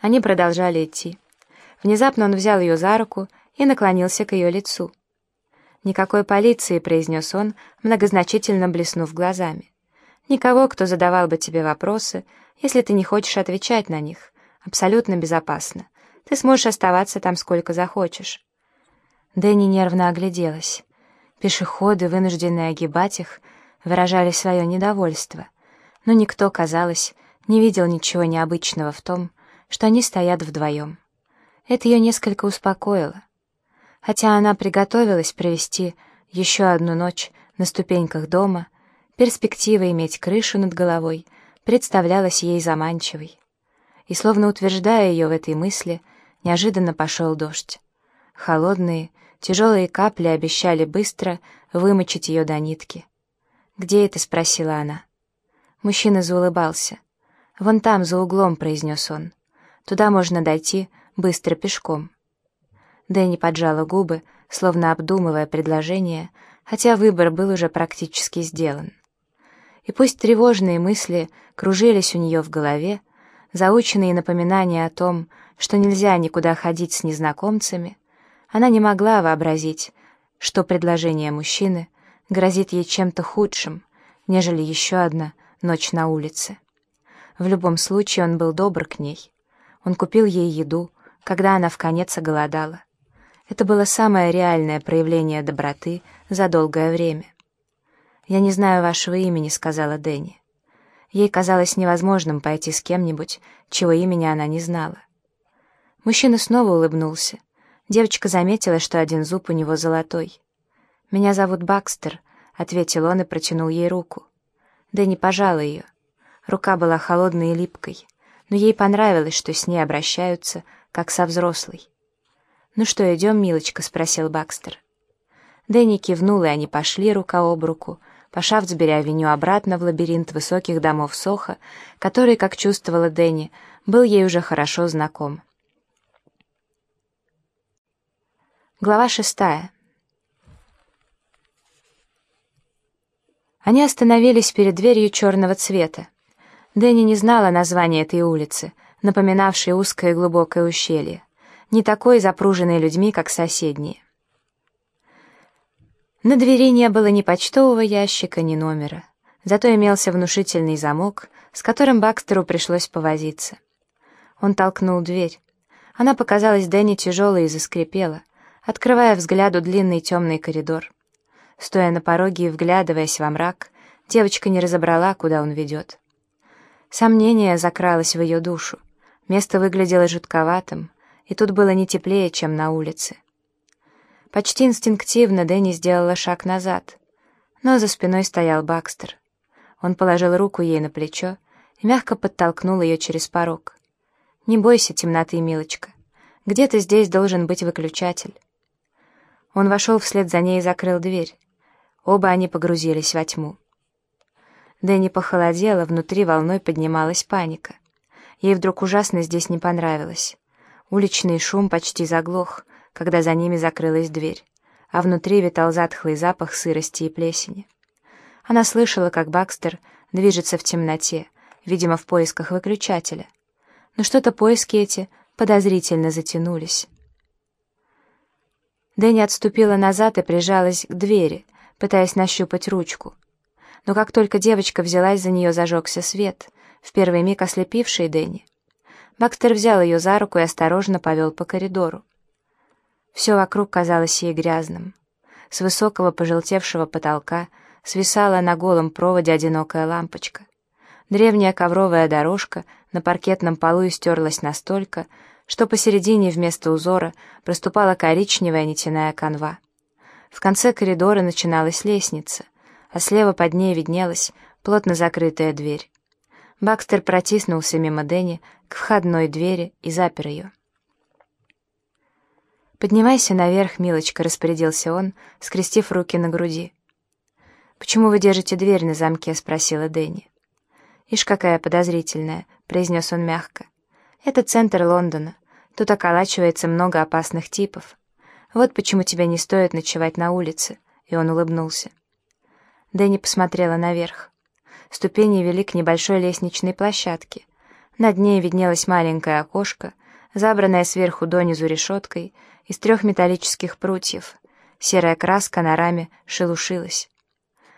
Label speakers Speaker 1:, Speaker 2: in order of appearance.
Speaker 1: Они продолжали идти. Внезапно он взял ее за руку и наклонился к ее лицу. «Никакой полиции», — произнес он, многозначительно блеснув глазами. «Никого, кто задавал бы тебе вопросы, если ты не хочешь отвечать на них. Абсолютно безопасно. Ты сможешь оставаться там сколько захочешь». Дэнни нервно огляделась. Пешеходы, вынужденные огибать их, выражали свое недовольство. Но никто, казалось, не видел ничего необычного в том, что они стоят вдвоем. Это ее несколько успокоило. Хотя она приготовилась провести еще одну ночь на ступеньках дома, перспектива иметь крышу над головой представлялась ей заманчивой. И словно утверждая ее в этой мысли, неожиданно пошел дождь. Холодные, тяжелые капли обещали быстро вымочить ее до нитки. «Где это?» — спросила она. Мужчина заулыбался. «Вон там, за углом», — произнес он. «Туда можно дойти быстро пешком». Дэнни поджала губы, словно обдумывая предложение, хотя выбор был уже практически сделан. И пусть тревожные мысли кружились у нее в голове, заученные напоминания о том, что нельзя никуда ходить с незнакомцами, она не могла вообразить, что предложение мужчины грозит ей чем-то худшим, нежели еще одна ночь на улице. В любом случае он был добр к ней. Он купил ей еду, когда она в конец оголодала. Это было самое реальное проявление доброты за долгое время. «Я не знаю вашего имени», — сказала Дэнни. Ей казалось невозможным пойти с кем-нибудь, чего имени она не знала. Мужчина снова улыбнулся. Девочка заметила, что один зуб у него золотой. «Меня зовут Бакстер», — ответил он и протянул ей руку. Дэнни пожала ее. Рука была холодной и липкой, но ей понравилось, что с ней обращаются, как со взрослой. «Ну что, идем, милочка?» — спросил Бакстер. Дэнни кивнул, и они пошли рука об руку, по Шафтсбери-авеню обратно в лабиринт высоких домов Соха, который, как чувствовала Дэнни, был ей уже хорошо знаком. Глава шестая. Они остановились перед дверью черного цвета. Дэнни не знала названия этой улицы, напоминавшей узкое глубокое ущелье, не такой запруженной людьми, как соседние. На двери не было ни почтового ящика, ни номера. Зато имелся внушительный замок, с которым Бакстеру пришлось повозиться. Он толкнул дверь. Она показалась Дэнни тяжелой и заскрипела, открывая взгляду длинный темный коридор. Стоя на пороге и вглядываясь во мрак, девочка не разобрала, куда он ведет. Сомнение закралось в ее душу. Место выглядело жутковатым, и тут было не теплее, чем на улице. Почти инстинктивно Дэнни сделала шаг назад, но за спиной стоял Бакстер. Он положил руку ей на плечо и мягко подтолкнул ее через порог. «Не бойся темноты, милочка. Где-то здесь должен быть выключатель». Он вошел вслед за ней и закрыл дверь. Оба они погрузились во тьму. Дэнни похолодела, внутри волной поднималась паника. Ей вдруг ужасно здесь не понравилось. Уличный шум почти заглох, когда за ними закрылась дверь, а внутри витал затхлый запах сырости и плесени. Она слышала, как Бакстер движется в темноте, видимо, в поисках выключателя. Но что-то поиски эти подозрительно затянулись. Дэнни отступила назад и прижалась к двери, пытаясь нащупать ручку. Но как только девочка взялась за нее, зажегся свет, в первый миг ослепивший Дэнни. Бакстер взял ее за руку и осторожно повел по коридору. Все вокруг казалось ей грязным. С высокого пожелтевшего потолка свисала на голом проводе одинокая лампочка. Древняя ковровая дорожка на паркетном полу истерлась настолько, что посередине вместо узора проступала коричневая нитяная канва. В конце коридора начиналась лестница, а слева под ней виднелась плотно закрытая дверь. Бакстер протиснулся мимо Дэнни к входной двери и запер ее. «Поднимайся наверх, милочка», — распорядился он, скрестив руки на груди. «Почему вы держите дверь на замке?» — спросила Дэнни. «Ишь, какая подозрительная», — произнес он мягко. «Это центр Лондона. Тут околачивается много опасных типов. Вот почему тебе не стоит ночевать на улице», — и он улыбнулся. Дэнни посмотрела наверх. Ступени вели к небольшой лестничной площадке. Над ней виднелось маленькое окошко, забранное сверху донизу решеткой из трех металлических прутьев. Серая краска на раме шелушилась.